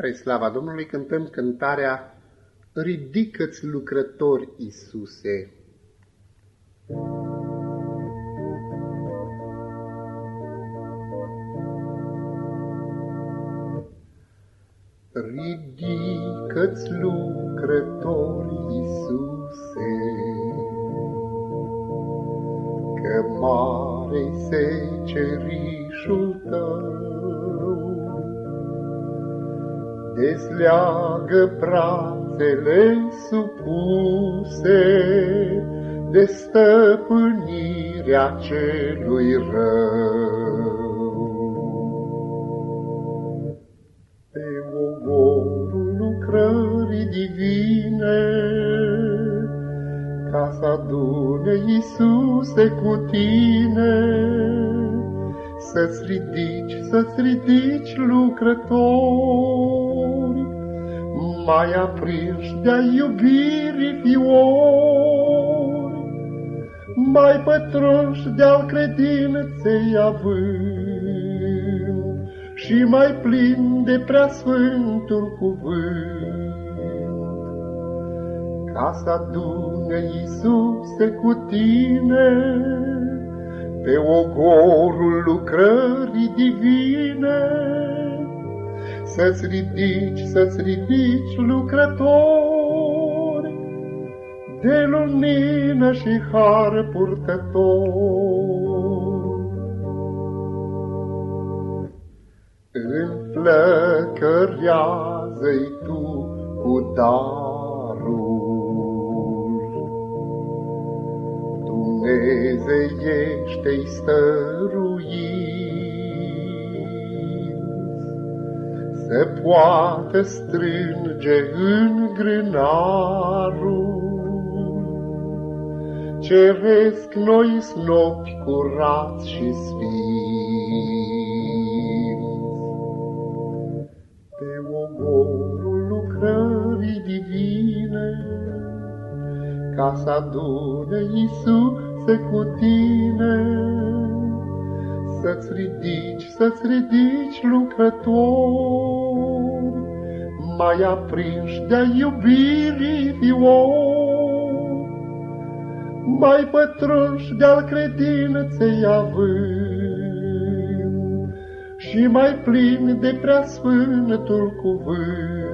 Spre slava Domnului cântăm cântarea Ridică-ți lucrători, Iisuse! Ridică-ți lucrători, Iisuse, Că mare secerișul tău, Dezleagă brațele supuse de stăpânirea celui rău. Pe ogorul lucrării divine, ca să adune Iisuse cu tine, să-ți ridici, să-ți ridici lucrători, mai aprinși de-a iubirii fiori, mai pătrunși de-al credinței având, și mai plin de preasfântul cuvânt. Ca să adune Iisuse cu tine, pe ogorul lucrării divine, să-ți ridici, să-ți ridici lucrători, de lumină și har purtători. Înflăcărează-i tu cu darul, Dumnezeiește-i stăruinți, Să poată strânge în grânarul, Ceresc noi snopi curați și sfinți. lucrării divine, ca să adune Iisuse cu tine, să-ți ridici, să-ți ridici lucrători, mai aprinși de-a iubirii fiori, mai pătrunși de-al credinței având, și mai plini de preasfântul cuvânt.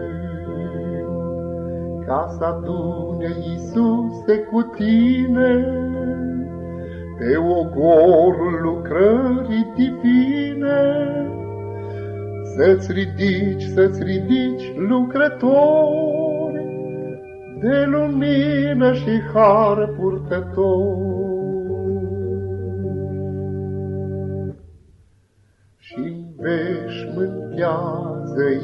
Ca să adune Iisuse cu tine pe ogorul lucrării divine. Să-ți ridici, să-ți ridici lucrători de lumină și har purtători. Și veșmântează-i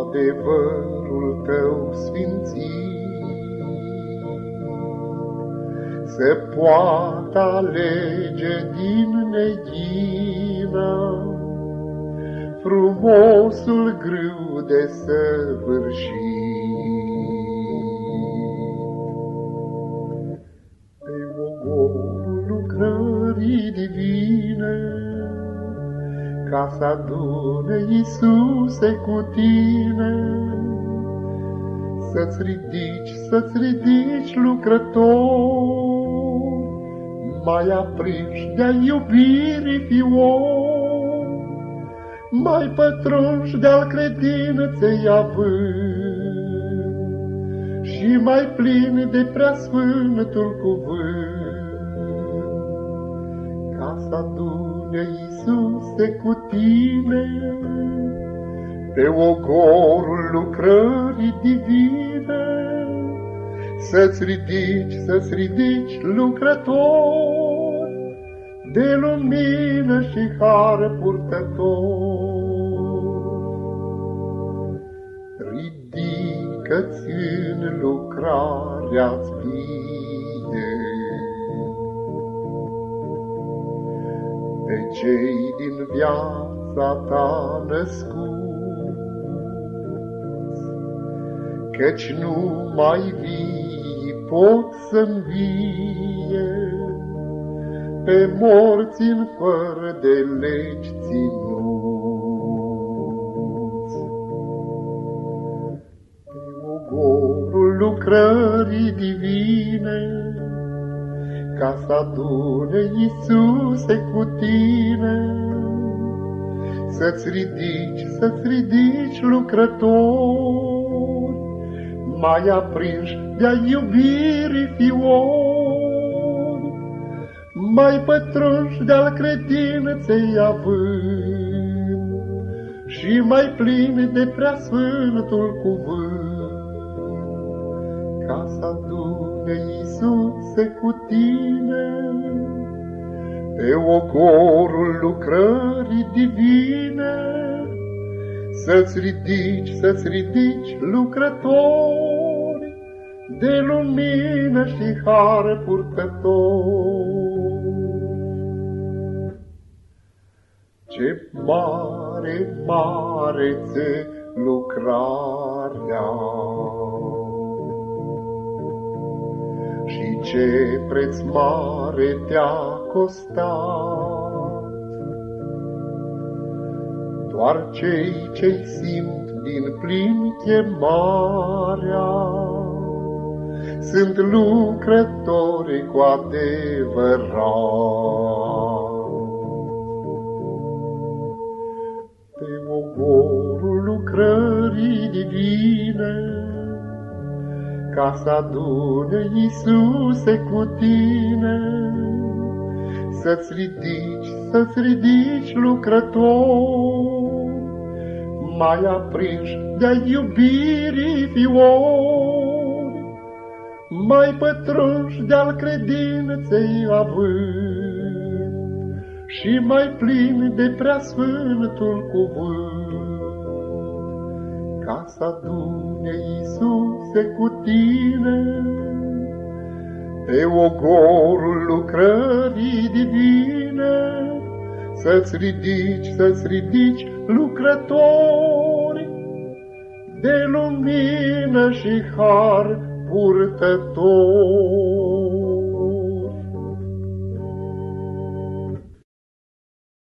adevărul tău sfințit, se poată alege din neghină frumosul grâu de săvârșit. Pe ogorul lucrării divine, ca să adune Iisuse cu tine. Să-ți ridici, să-ți ridici lucrători, mai aprinși de-a iubirii fiori, mai pătrunși de-al credinței având, și mai plini de preasfântul cuvânt, ca să adune Iisuse cu tine, pe ogorul lucrării divine, să-ți ridici, să-ți ridici lucrător, de lumină și har purtător. Ridică-ți în lucrarea-ți pe cei din viața ta născuți, Căci nu mai vii pot să vie pe morți în fără de legi ținuți. Pe ogorul lucrării divine, ca să adune Iisuse cu tine, să-ți ridici, să-ți ridici lucrători, mai aprinși de-a iubirii fiori, mai pătrunși de-al credinței având, și mai plini de preasfântul cuvânt, ca să adune Iisuse cu tine, pe ogorul lucrării divine, să-ți ridici, să-ți ridici lucrători de lumină și har purtători. Ce mare, mare ți lucrarea ce preț mare te-a costat. Doar cei ce simt din plin chemarea sunt lucrători cu adevărat. Ca să adune Iisuse cu tine, să-ți ridici, să-ți ridici lucrători, mai aprinși de-a iubirii fiori, mai pătrunși de-al credinței având, și mai plini de preasfântul cuvânt, ca să adune Iisuse cu tine, pe ogorul lucrării divine, să-ți ridici, să-ți ridici lucrători de lumină și har purtători.